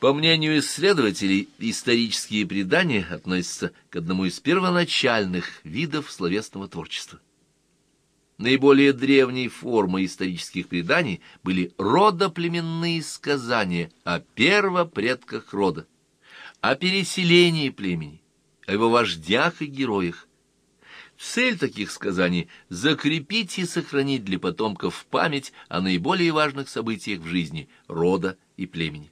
По мнению исследователей, исторические предания относятся к одному из первоначальных видов словесного творчества. Наиболее древней формой исторических преданий были родоплеменные сказания о первопредках рода, о переселении племени, о его вождях и героях. Цель таких сказаний — закрепить и сохранить для потомков память о наиболее важных событиях в жизни рода и племени.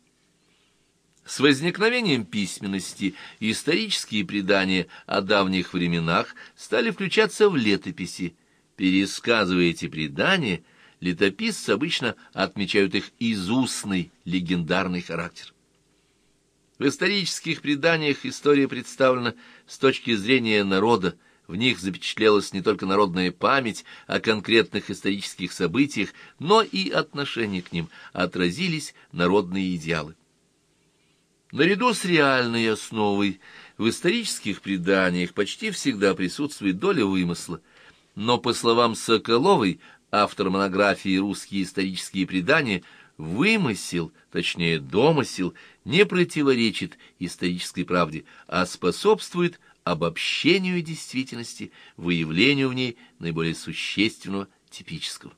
С возникновением письменности исторические предания о давних временах стали включаться в летописи. Пересказывая эти предания, летописцы обычно отмечают их изустный легендарный характер. В исторических преданиях история представлена с точки зрения народа, в них запечатлелась не только народная память о конкретных исторических событиях, но и отношение к ним, отразились народные идеалы. Наряду с реальной основой в исторических преданиях почти всегда присутствует доля вымысла, но, по словам Соколовой, автор монографии «Русские исторические предания», вымысел, точнее домысел, не противоречит исторической правде, а способствует обобщению действительности, выявлению в ней наиболее существенного, типического.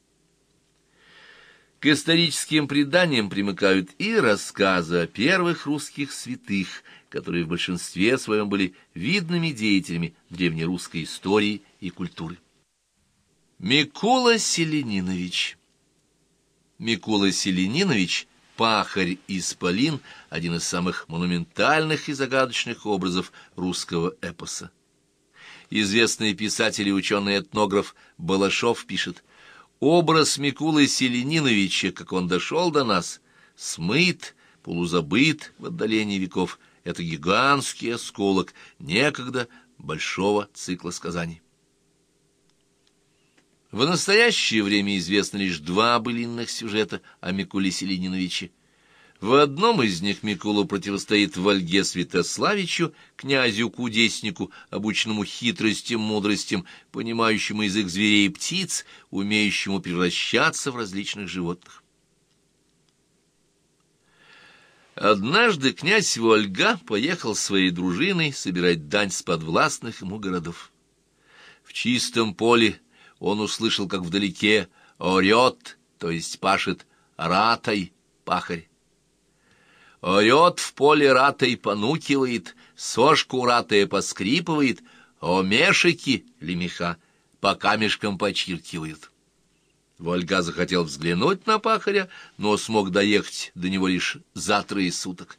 К историческим преданиям примыкают и рассказы о первых русских святых, которые в большинстве своем были видными деятелями древнерусской истории и культуры. Микола Селенинович Микола Селенинович – пахарь Исполин, один из самых монументальных и загадочных образов русского эпоса. Известный писатель и ученый-этнограф Балашов пишет – Образ Микулы Селениновича, как он дошел до нас, смыт, полузабыт в отдалении веков, это гигантский осколок некогда большого цикла сказаний. В настоящее время известно лишь два былинных сюжета о Микуле Селениновиче. В одном из них Микула противостоит Вальге Святославичу, князю-кудеснику, обученному хитростям, мудростям, понимающему язык зверей и птиц, умеющему превращаться в различных животных. Однажды князь Вольга поехал своей дружиной собирать дань с подвластных ему городов. В чистом поле он услышал, как вдалеке орет, то есть пашет ратой пахарь. Орет в поле ратой понукивает, сошку ратая поскрипывает, о мешики, лемеха, по камешкам почиркивают. Вольга захотел взглянуть на пахаря, но смог доехать до него лишь за трое суток.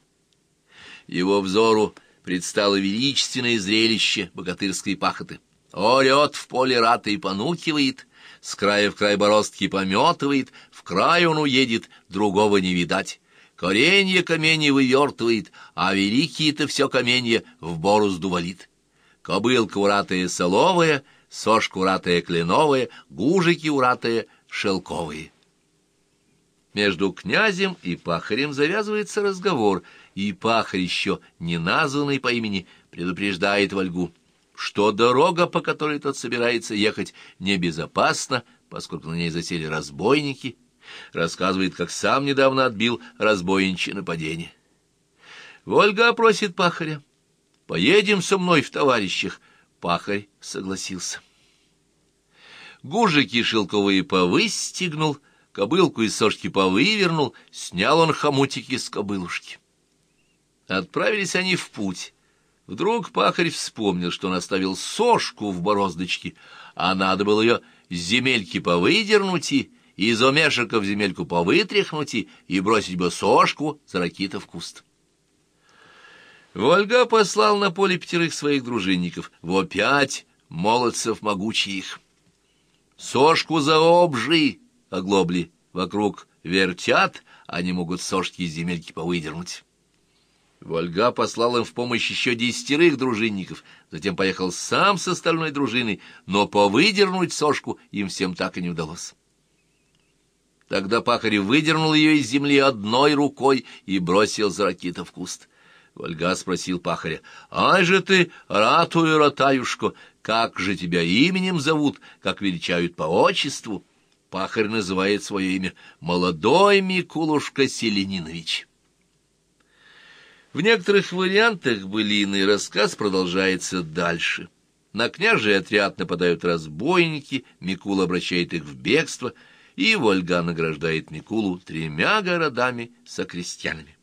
Его взору предстало величественное зрелище богатырской пахоты. Орет в поле ратой понукивает, с края в край бороздки пометывает, в край он уедет, другого не видать. Коренье каменье вывертывает, а великие-то все каменье в борозду валит. Кобылка уратая соловая, сошка уратая кленовая, гужики уратая шелковые. Между князем и пахарем завязывается разговор, и пахарь еще, не названный по имени, предупреждает Вольгу, что дорога, по которой тот собирается ехать, небезопасна, поскольку на ней засели разбойники, Рассказывает, как сам недавно отбил разбойничье нападение. Вольга просит пахаря. «Поедем со мной в товарищах». Пахарь согласился. Гужики шелковые повыстегнул, кобылку из сошки повывернул, снял он хомутики с кобылушки. Отправились они в путь. Вдруг пахарь вспомнил, что он оставил сошку в бороздочке, а надо было ее земельки повыдернуть и из омешика в земельку повытряхнуть и, и бросить бы сошку за ракита в куст. Вольга послал на поле пятерых своих дружинников, в опять молодцев могучих. Сошку за обжи, оглобли, вокруг вертят, они могут сошки из земельки повыдернуть. Вольга послал им в помощь еще десятерых дружинников, затем поехал сам с остальной дружиной, но повыдернуть сошку им всем так и не удалось. Тогда пахарь выдернул ее из земли одной рукой и бросил за ракита в куст. Вольга спросил пахаря, «Ай же ты, ратую, ратаюшко, как же тебя именем зовут, как величают по отчеству?» Пахарь называет свое имя «Молодой Микулушка Селенинович». В некоторых вариантах былины рассказ продолжается дальше. На княжий отряд нападают разбойники, Микула обращает их в бегство, и Вольга награждает Микулу тремя городами со крестьянами.